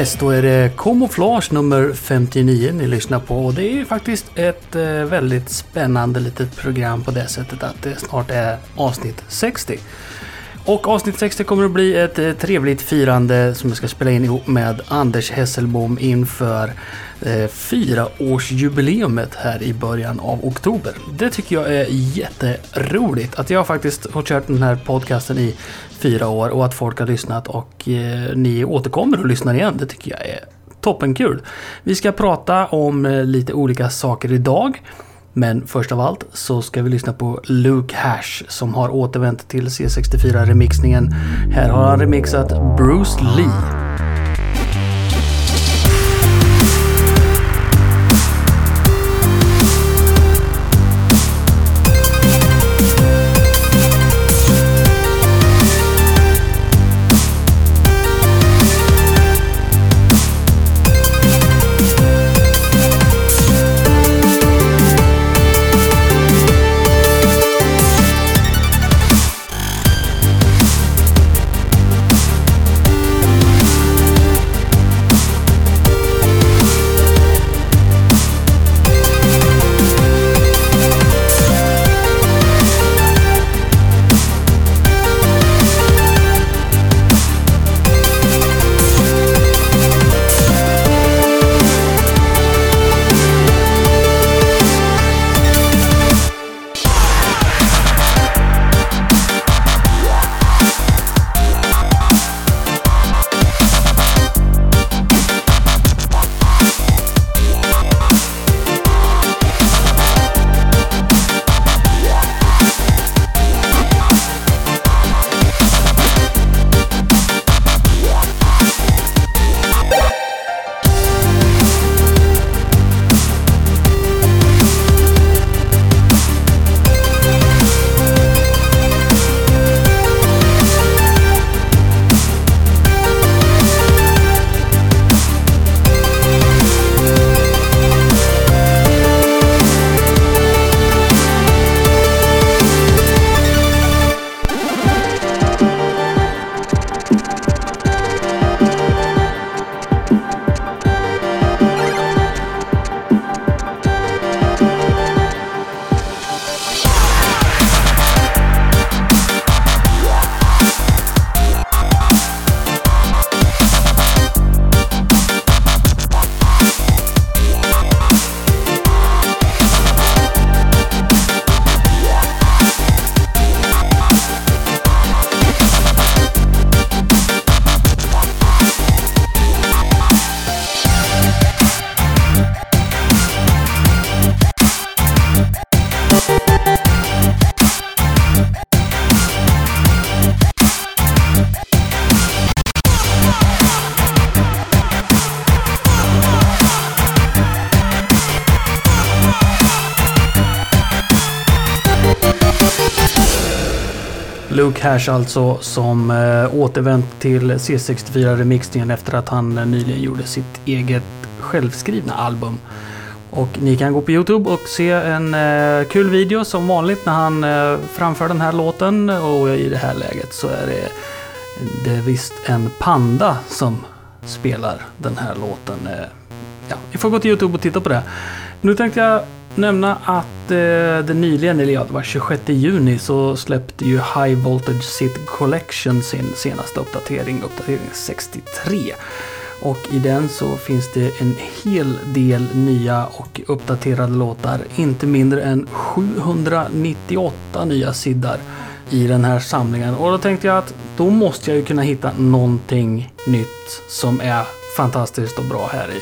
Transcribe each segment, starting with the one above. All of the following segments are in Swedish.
Yes, då är det Camouflage nummer 59 ni lyssnar på. Och det är ju faktiskt ett eh, väldigt spännande litet program på det sättet att det snart är avsnitt 60. Och avsnitt 60 kommer att bli ett eh, trevligt firande som jag ska spela in ihop med Anders Hesselbom inför eh, fyraårsjubileumet här i början av oktober. Det tycker jag är jätteroligt att jag faktiskt har kört den här podcasten i fyra år och att folk har lyssnat och eh, ni återkommer och lyssnar igen. Det tycker jag är toppenkul. Vi ska prata om eh, lite olika saker idag. Men först av allt så ska vi lyssna på Luke Hash som har återvänt till C64-remixningen. Här har han remixat Bruce Lee. Joe Cash alltså som eh, återvänt till C64-remixningen efter att han eh, nyligen gjorde sitt eget självskrivna album. Och ni kan gå på Youtube och se en eh, kul video som vanligt när han eh, framför den här låten. Och i det här läget så är det, det är visst en panda som spelar den här låten. Eh, ja, ni får gå till Youtube och titta på det. Nu tänkte jag nämna att eh, det nyligen, eller ja, det var 26 juni, så släppte ju High Voltage Sit Collection sin senaste uppdatering, uppdatering 63. Och i den så finns det en hel del nya och uppdaterade låtar. Inte mindre än 798 nya siddar i den här samlingen. Och då tänkte jag att då måste jag ju kunna hitta någonting nytt som är fantastiskt och bra här i.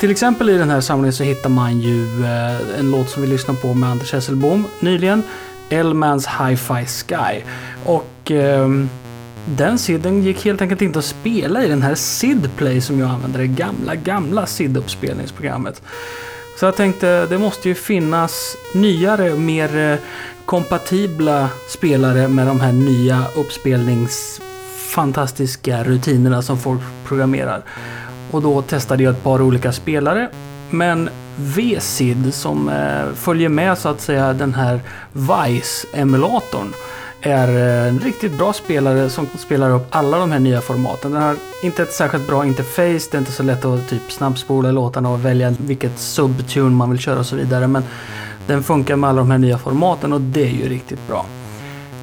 Till exempel i den här samlingen så hittar man ju eh, en låt som vi lyssnade på med Anders Hesselbom nyligen. Elmans Hi-Fi Sky. Och eh, den SIDen gick helt enkelt inte att spela i den här SID Play som jag använder, det gamla, gamla SID-uppspelningsprogrammet. Så jag tänkte, det måste ju finnas nyare, mer eh, kompatibla spelare med de här nya uppspelningsfantastiska rutinerna som folk programmerar. Och då testade jag ett par olika spelare. Men VSID som eh, följer med så att säga den här Vice-emulatorn är eh, en riktigt bra spelare som spelar upp alla de här nya formaten. Den har inte ett särskilt bra interface, det är inte så lätt att typ snabbspola låtarna och välja vilket subtune man vill köra och så vidare. Men den funkar med alla de här nya formaten och det är ju riktigt bra.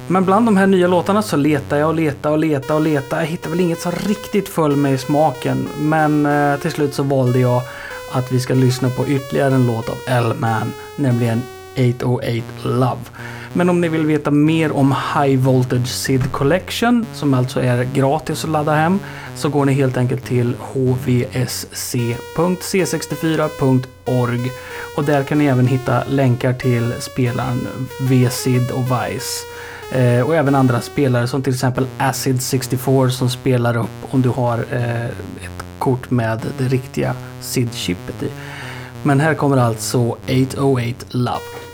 Men bland de här nya låtarna så letar jag och letar och letar och letar. Jag hittar väl inget som riktigt föll mig i smaken. Men eh, till slut så valde jag att vi ska lyssna på ytterligare en låt av L-Man, nämligen 808 Love. Men om ni vill veta mer om High Voltage SID Collection, som alltså är gratis att ladda hem, så går ni helt enkelt till hvsc.c64.org och där kan ni även hitta länkar till spelaren VSID och Vice. Eh, och även andra spelare som till exempel Acid 64 som spelar upp om du har eh, ett kort med det riktiga SID-chippet i. Men här kommer alltså 808 Love.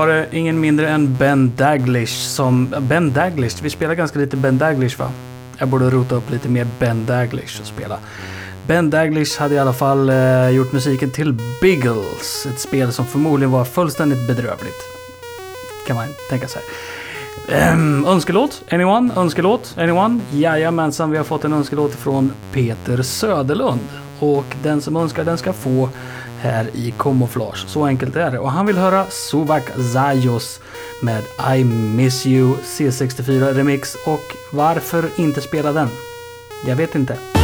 Var det ingen mindre än Ben Daglish som... Ben Daglish, vi spelar ganska lite Ben Daglish va? Jag borde rota upp lite mer Ben Daglish och spela. Ben Daglish hade i alla fall eh, gjort musiken till Biggles. Ett spel som förmodligen var fullständigt bedrövligt. Kan man tänka sig. Um, önskelåt? Anyone? Önskelåt? Anyone? Jajamensan, vi har fått en önskelåt från Peter Söderlund. Och den som önskar den ska få här i Camouflage. Så enkelt är det. Och han vill höra Suvak Zayos med I Miss You C64 Remix. Och varför inte spela den? Jag vet inte.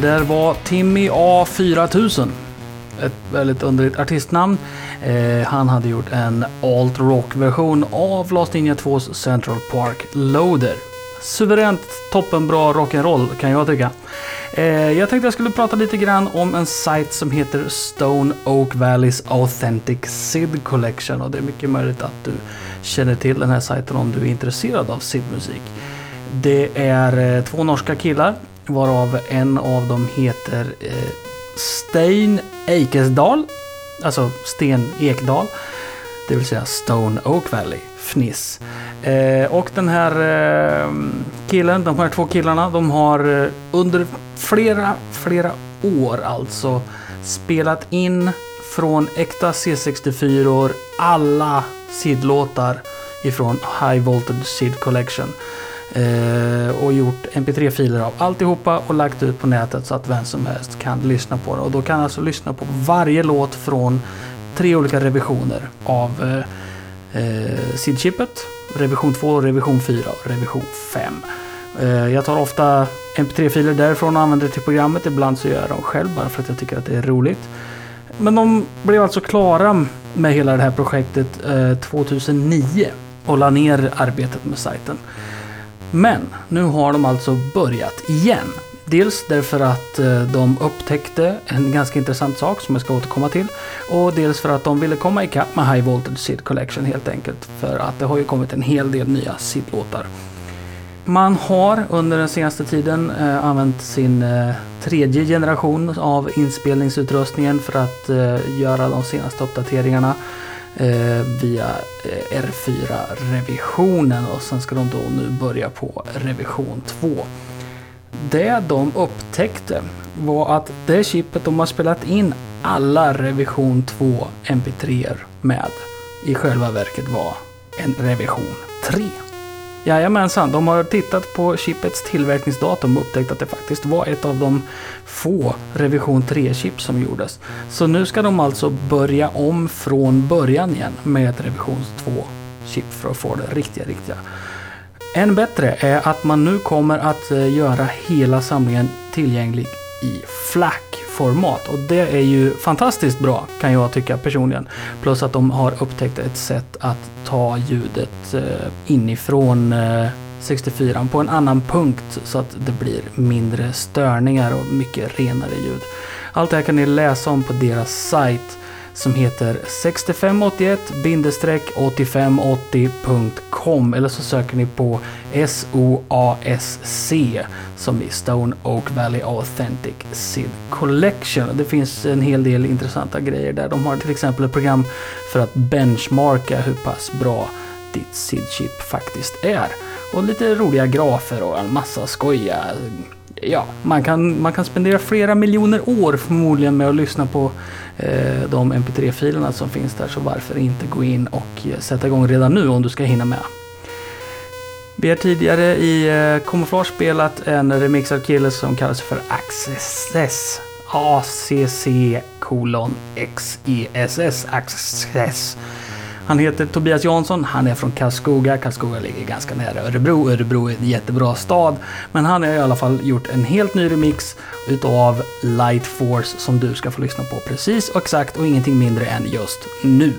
Det där var Timmy A4000. Ett väldigt underligt artistnamn. Eh, han hade gjort en alt rock version av Last Ninja 2s Central Park Loader. Suveränt toppenbra rock'n'roll kan jag tycka. Eh, jag tänkte jag skulle prata lite grann om en sajt som heter Stone Oak Valleys Authentic SID Collection och det är mycket möjligt att du känner till den här sajten om du är intresserad av SID-musik. Det är eh, två norska killar varav en av dem heter eh, Stein Eikesdal, alltså Sten Ekdal, det vill säga Stone Oak Valley, Fniss. Eh, och den här eh, killen, de här två killarna, de har eh, under flera, flera år alltså spelat in från äkta C64 alla SID-låtar ifrån High Voltage SID Collection. Eh, och gjort mp3-filer av alltihopa och lagt ut på nätet så att vem som helst kan lyssna på det. Och då kan alltså lyssna på varje låt från tre olika revisioner av eh, eh SID-chippet. Revision 2, revision 4 och revision 5. Eh, jag tar ofta mp3-filer därifrån och använder det till programmet. Ibland så gör jag dem själv bara för att jag tycker att det är roligt. Men de blev alltså klara med hela det här projektet eh, 2009 och la ner arbetet med sajten. Men nu har de alltså börjat igen. Dels därför att eh, de upptäckte en ganska intressant sak som jag ska återkomma till. Och dels för att de ville komma ikapp med High Voltage SID Collection helt enkelt. För att det har ju kommit en hel del nya SID-låtar. Man har under den senaste tiden eh, använt sin eh, tredje generation av inspelningsutrustningen för att eh, göra de senaste uppdateringarna Eh, via eh, R4-revisionen och sen ska de då nu börja på revision 2. Det de upptäckte var att det chippet de har spelat in alla revision 2 mp3 med i själva verket var en revision 3. Jajamensan, de har tittat på chippets tillverkningsdatum och upptäckt att det faktiskt var ett av de få revision 3-chip som gjordes. Så nu ska de alltså börja om från början igen med ett revision 2-chip för att få det riktiga, riktiga. Än bättre är att man nu kommer att eh, göra hela samlingen tillgänglig i FLAC format och det är ju fantastiskt bra kan jag tycka personligen. Plus att de har upptäckt ett sätt att ta ljudet eh, inifrån eh, 64 på en annan punkt så att det blir mindre störningar och mycket renare ljud. Allt det här kan ni läsa om på deras sajt som heter 6581-8580.com eller så söker ni på SOASC som i Stone Oak Valley Authentic SID Collection. Det finns en hel del intressanta grejer där. De har till exempel ett program för att benchmarka hur pass bra ditt SID-chip faktiskt är. Och lite roliga grafer och en massa skoja ja, man kan, man kan spendera flera miljoner år förmodligen med att lyssna på eh, de mp3-filerna som finns där. Så varför inte gå in och eh, sätta igång redan nu om du ska hinna med. Vi har tidigare i eh, Camouflage spelat en remixad kille som kallas för Access. ACC kolon XESS Access. Han heter Tobias Jansson, han är från Karlskoga. Karlskoga ligger ganska nära Örebro. Örebro är en jättebra stad. Men han har i alla fall gjort en helt ny remix utav Light Force som du ska få lyssna på precis och exakt och ingenting mindre än just nu.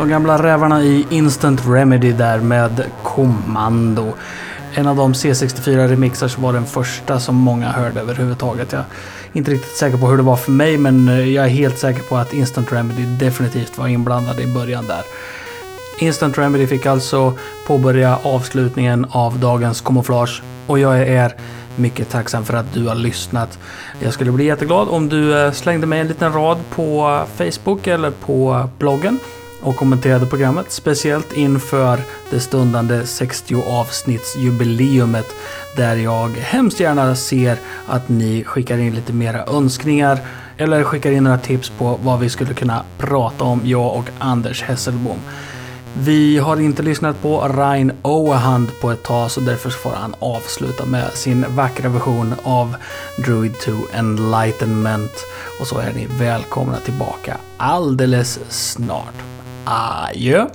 De gamla rävarna i Instant Remedy där med Kommando. En av de C64-remixar som var den första som många hörde överhuvudtaget. Jag är inte riktigt säker på hur det var för mig men eh, jag är helt säker på att Instant Remedy definitivt var inblandad i början där. Instant Remedy fick alltså påbörja avslutningen av dagens kamouflage och jag är mycket tacksam för att du har lyssnat. Jag skulle bli jätteglad om du eh, slängde med en liten rad på eh, Facebook eller på bloggen och kommenterade programmet. Speciellt inför det stundande 60 avsnittsjubileumet där jag hemskt gärna ser att ni skickar in lite mera önskningar eller skickar in några tips på vad vi skulle kunna prata om, jag och Anders Hesselbom. Vi har inte lyssnat på Ryan Oahand på ett tag så därför får han avsluta med sin vackra version av Druid 2 Enlightenment. Och så är ni välkomna tillbaka alldeles snart. Adjö!